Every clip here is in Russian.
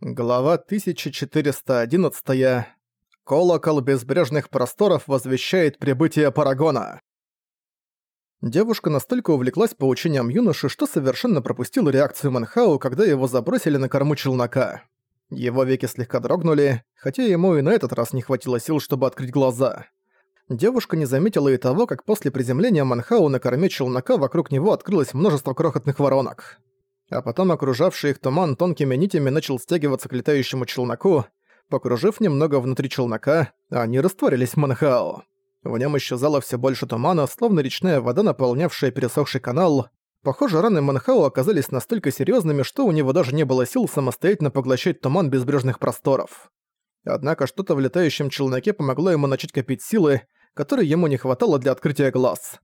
Глава 1411. Колокол безбрежных просторов возвещает прибытие Парагона. Девушка настолько увлеклась поучением юноши, что совершенно пропустила реакцию Манхау, когда его забросили на корму челнока. Его веки слегка дрогнули, хотя ему и на этот раз не хватило сил, чтобы открыть глаза. Девушка не заметила и того, как после приземления Манхау на корме челнока вокруг него открылось множество крохотных воронок а потом окружавший их туман тонкими нитями начал стягиваться к летающему челноку. Покружив немного внутри челнока, они растворились в Манхао. В нем исчезало все больше тумана, словно речная вода, наполнявшая пересохший канал. Похоже, раны Манхао оказались настолько серьезными, что у него даже не было сил самостоятельно поглощать туман безбрежных просторов. Однако что-то в летающем челноке помогло ему начать копить силы, которой ему не хватало для открытия глаз.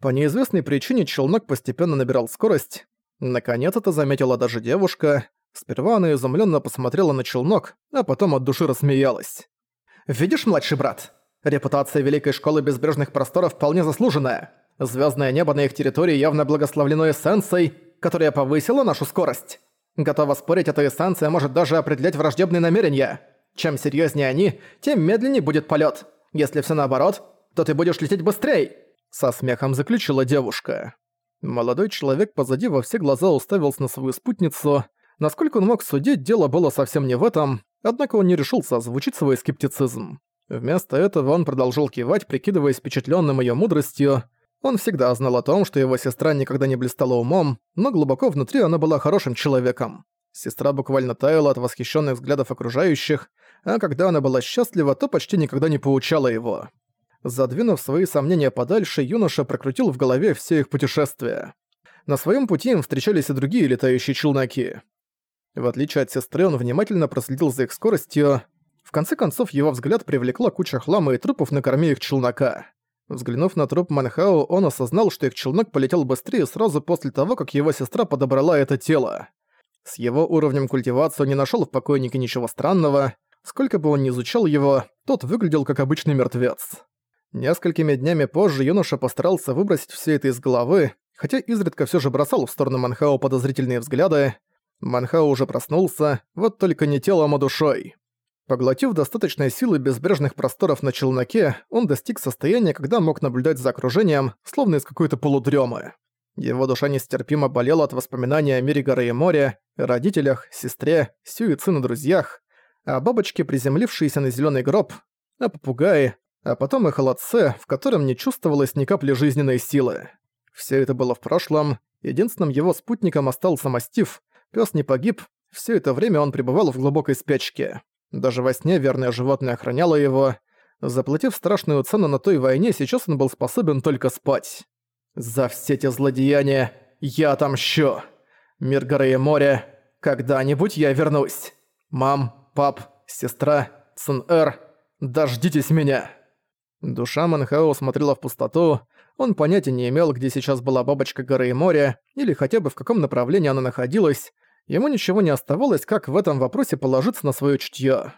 По неизвестной причине челнок постепенно набирал скорость, Наконец это заметила даже девушка. Сперва она изумленно посмотрела на челнок, а потом от души рассмеялась. «Видишь, младший брат? Репутация Великой Школы Безбрежных Просторов вполне заслуженная. Звездное небо на их территории явно благословлено эссенцией, которая повысила нашу скорость. Готова спорить, эта эссенция может даже определять враждебные намерения. Чем серьезнее они, тем медленнее будет полет. Если все наоборот, то ты будешь лететь быстрее!» Со смехом заключила девушка. Молодой человек позади во все глаза уставился на свою спутницу. Насколько он мог судить, дело было совсем не в этом, однако он не решился озвучить свой скептицизм. Вместо этого он продолжил кивать, прикидываясь впечатлённым её мудростью. Он всегда знал о том, что его сестра никогда не блистала умом, но глубоко внутри она была хорошим человеком. Сестра буквально таяла от восхищенных взглядов окружающих, а когда она была счастлива, то почти никогда не поучала его. Задвинув свои сомнения подальше, юноша прокрутил в голове все их путешествия. На своем пути им встречались и другие летающие челноки. В отличие от сестры, он внимательно проследил за их скоростью. В конце концов, его взгляд привлекла куча хлама и трупов на корме их челнока. Взглянув на труп Манхао, он осознал, что их челнок полетел быстрее сразу после того, как его сестра подобрала это тело. С его уровнем культивации он не нашел в покойнике ничего странного. Сколько бы он ни изучал его, тот выглядел как обычный мертвец. Несколькими днями позже юноша постарался выбросить все это из головы, хотя изредка все же бросал в сторону Манхао подозрительные взгляды. Манхао уже проснулся, вот только не телом, а душой. Поглотив достаточной силы безбрежных просторов на челноке, он достиг состояния, когда мог наблюдать за окружением, словно из какой-то полудремы. Его душа нестерпимо болела от воспоминаний о мире горы и моря, родителях, сестре, Сю и Цин друзьях, о бабочке, приземлившейся на зеленый гроб, о попугае, а потом и холодце, в котором не чувствовалось ни капли жизненной силы. Все это было в прошлом, единственным его спутником остался мастиф, пес не погиб, все это время он пребывал в глубокой спячке. Даже во сне верное животное охраняло его. Заплатив страшную цену на той войне, сейчас он был способен только спать. «За все эти злодеяния я отомщу! Мир горы и моря, когда-нибудь я вернусь! Мам, пап, сестра, сын-эр, дождитесь меня!» Душа Манхао смотрела в пустоту, он понятия не имел, где сейчас была бабочка горы и моря, или хотя бы в каком направлении она находилась, ему ничего не оставалось, как в этом вопросе положиться на своё чутьё.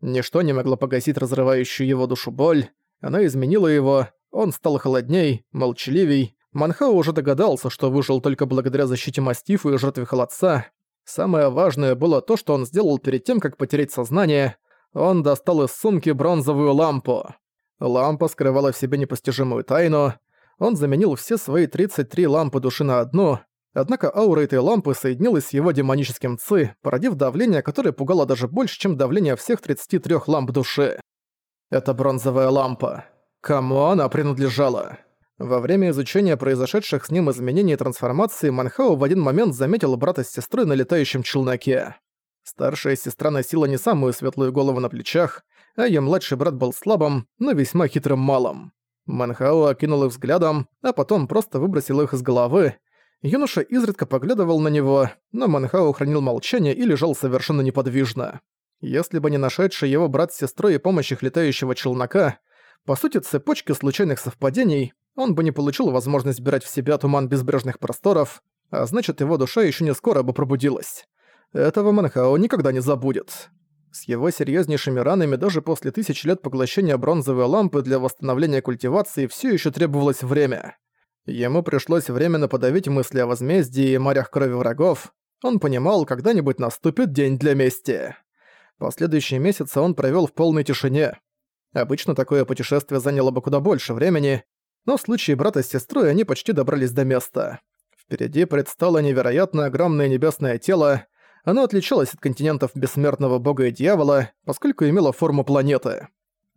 Ничто не могло погасить разрывающую его душу боль, она изменила его, он стал холодней, молчаливей, Манхао уже догадался, что выжил только благодаря защите мастифа и жертве холодца. Самое важное было то, что он сделал перед тем, как потерять сознание. Он достал из сумки бронзовую лампу. Лампа скрывала в себе непостижимую тайну. Он заменил все свои 33 лампы души на одну, однако аура этой лампы соединилась с его демоническим ци, породив давление, которое пугало даже больше, чем давление всех 33 ламп души. Это бронзовая лампа. Кому она принадлежала? Во время изучения произошедших с ним изменений и трансформации Манхао в один момент заметил брата с сестрой на летающем челноке. Старшая сестра носила не самую светлую голову на плечах, а её младший брат был слабым, но весьма хитрым малым. Манхао окинул их взглядом, а потом просто выбросил их из головы. Юноша изредка поглядывал на него, но Манхао хранил молчание и лежал совершенно неподвижно. Если бы не нашедший его брат с сестрой и помощь их летающего челнока, по сути цепочки случайных совпадений, он бы не получил возможность брать в себя туман безбрежных просторов, а значит его душа ещё не скоро бы пробудилась. Этого Манхао никогда не забудет. С его серьезнейшими ранами даже после тысяч лет поглощения бронзовой лампы для восстановления культивации все еще требовалось время. Ему пришлось временно подавить мысли о возмездии и морях крови врагов. Он понимал, когда-нибудь наступит день для мести. Последующие месяцы он провёл в полной тишине. Обычно такое путешествие заняло бы куда больше времени, но в случае брата с сестрой они почти добрались до места. Впереди предстало невероятно огромное небесное тело, оно отличалось от континентов бессмертного бога и дьявола, поскольку имело форму планеты.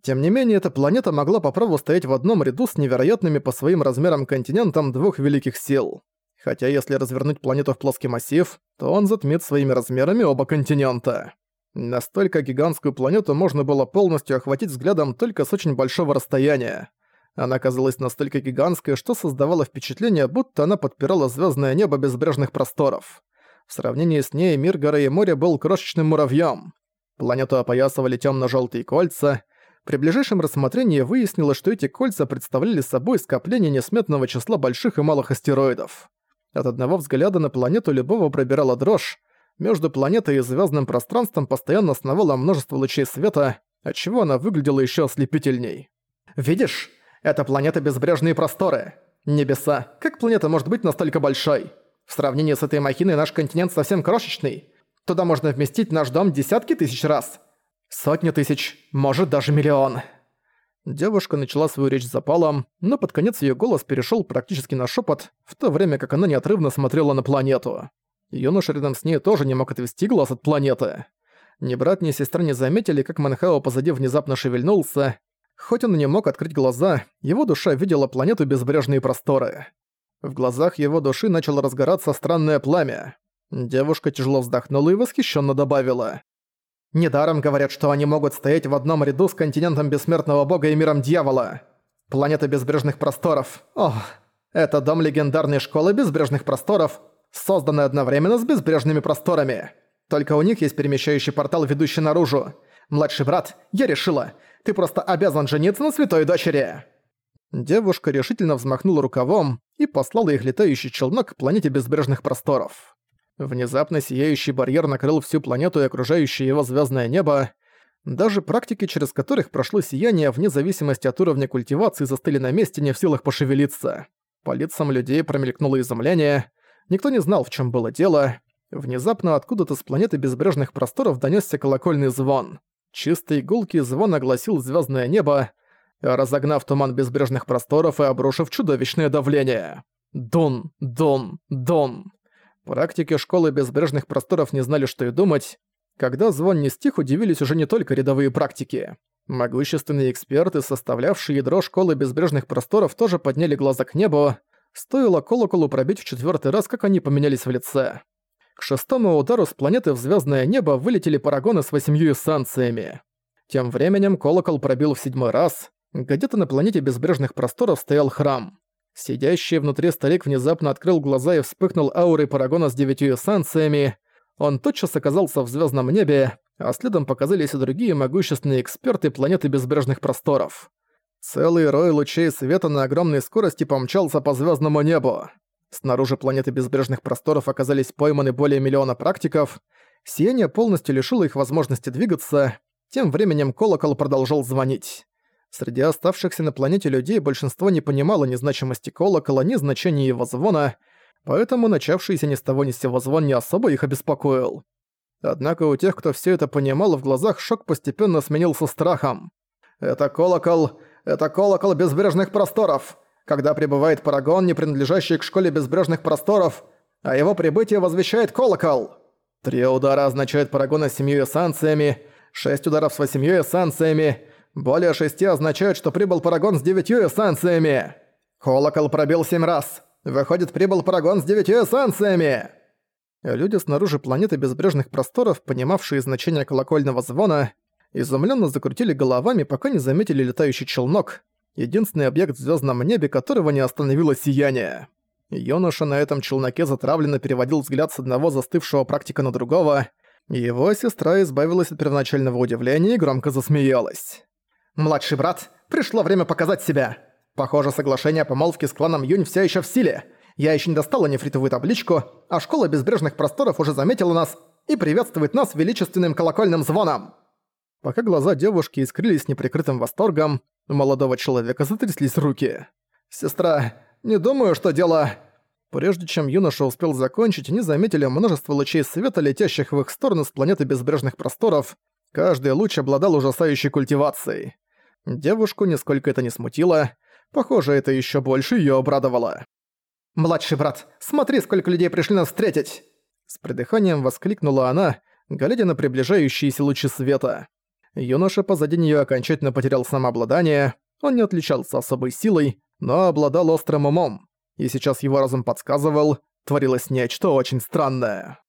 Тем не менее, эта планета могла по праву стоять в одном ряду с невероятными по своим размерам континентом двух великих сил. Хотя если развернуть планету в плоский массив, то он затмит своими размерами оба континента. Настолько гигантскую планету можно было полностью охватить взглядом только с очень большого расстояния. Она казалась настолько гигантской, что создавало впечатление, будто она подпирала звездное небо безбрежных просторов. В сравнении с ней мир горы и моря был крошечным муравьем. Планету опоясывали темно желтые кольца. При ближайшем рассмотрении выяснилось, что эти кольца представляли собой скопление несметного числа больших и малых астероидов. От одного взгляда на планету любого пробирала дрожь, между планетой и звездным пространством постоянно сновало множество лучей света, отчего она выглядела еще ослепительней. «Видишь? Это планета Безбрежные просторы. Небеса. Как планета может быть настолько большой? В сравнении с этой махиной наш континент совсем крошечный. Туда можно вместить наш дом десятки тысяч раз. Сотни тысяч, может даже миллион». Девушка начала свою речь запалом, но под конец её голос перешёл практически на шёпот, в то время как она неотрывно смотрела на планету. Юноша рядом с ней тоже не мог отвести глаз от планеты. Ни брат, ни сестра не заметили, как Манхао позади внезапно шевельнулся. Хоть он и не мог открыть глаза, его душа видела планету безбрежные просторы. В глазах его души начало разгораться странное пламя. Девушка тяжело вздохнула и восхищенно добавила. «Недаром говорят, что они могут стоять в одном ряду с континентом бессмертного бога и миром дьявола. Планета безбрежных просторов. Ох, это дом легендарной школы безбрежных просторов, созданы одновременно с безбрежными просторами. Только у них есть перемещающий портал, ведущий наружу. Младший брат, я решила, ты просто обязан жениться на святой дочери!» Девушка решительно взмахнула рукавом и послала их летающий челнок к планете безбрежных просторов. Внезапно сияющий барьер накрыл всю планету и окружающее его звездное небо. Даже практики, через которых прошло сияние, вне зависимости от уровня культивации, застыли на месте, не в силах пошевелиться. По лицам людей промелькнуло изумление. Никто не знал, в чем было дело. Внезапно откуда-то с планеты безбрежных просторов донесся колокольный звон. Чистый гулкий звон огласил звездное небо, разогнав туман безбрежных просторов и обрушив чудовищное давление. Дон, дон, дон. Практики школы безбрежных просторов не знали, что и думать. Когда звон не стих, удивились уже не только рядовые практики. Могущественные эксперты, составлявшие ядро школы безбрежных просторов, тоже подняли глаза к небу. Стоило колоколу пробить в четвертый раз, как они поменялись в лице. К шестому удару с планеты в звездное небо вылетели парагоны с восемью эссанциями. Тем временем колокол пробил в седьмой раз. Где-то на планете безбрежных просторов стоял храм. Сидящий внутри старик внезапно открыл глаза и вспыхнул аурой парагона с девятью эссанциями. Он тотчас оказался в звездном небе, а следом показались и другие могущественные эксперты планеты безбрежных просторов. Целый рой лучей света на огромной скорости помчался по звездному небу. Снаружи планеты безбрежных просторов оказались пойманы более миллиона практиков. Сияние полностью лишило их возможности двигаться. Тем временем колокол продолжал звонить. Среди оставшихся на планете людей большинство не понимало ни значимости колокола, ни значения его звона, поэтому начавшийся ни с того ни с сего звон не особо их обеспокоил. Однако у тех, кто все это понимал, в глазах шок постепенно сменился страхом. «Это колокол! Это колокол безбрежных просторов. Когда прибывает парагон, не принадлежащий к школе безбрежных просторов, а его прибытие возвещает колокол. Три удара означают парагона с семью эссанциями, шесть ударов с восемью эссанциями, более шести означают, что прибыл парагон с девятью эссанциями. Колокол пробил семь раз. Выходит, прибыл парагон с девятью эссанциями. Люди снаружи планеты безбрежных просторов, понимавшие значение колокольного звона, изумленно закрутили головами, пока не заметили летающий челнок, единственный объект в звездном небе, которого не остановило сияние. Юноша на этом челноке затравленно переводил взгляд с одного застывшего практика на другого. Его сестра избавилась от первоначального удивления и громко засмеялась. «Младший брат, пришло время показать себя. Похоже, соглашение о помолвке с кланом Юнь все еще в силе. Я еще не достала нефритовую табличку, а школа безбрежных просторов уже заметила нас и приветствует нас величественным колокольным звоном». Пока глаза девушки искрились неприкрытым восторгом, у молодого человека затряслись руки. «Сестра, не думаю, что дело...» Прежде чем юноша успел закончить, они заметили множество лучей света, летящих в их сторону с планеты безбрежных просторов. Каждый луч обладал ужасающей культивацией. Девушку нисколько это не смутило. Похоже, это еще больше ее обрадовало. «Младший брат, смотри, сколько людей пришли нас встретить!» С придыханием воскликнула она, глядя на приближающиеся лучи света. Юноша позади нее окончательно потерял самообладание, он не отличался особой силой, но обладал острым умом, и сейчас его разум подсказывал, творилось нечто очень странное.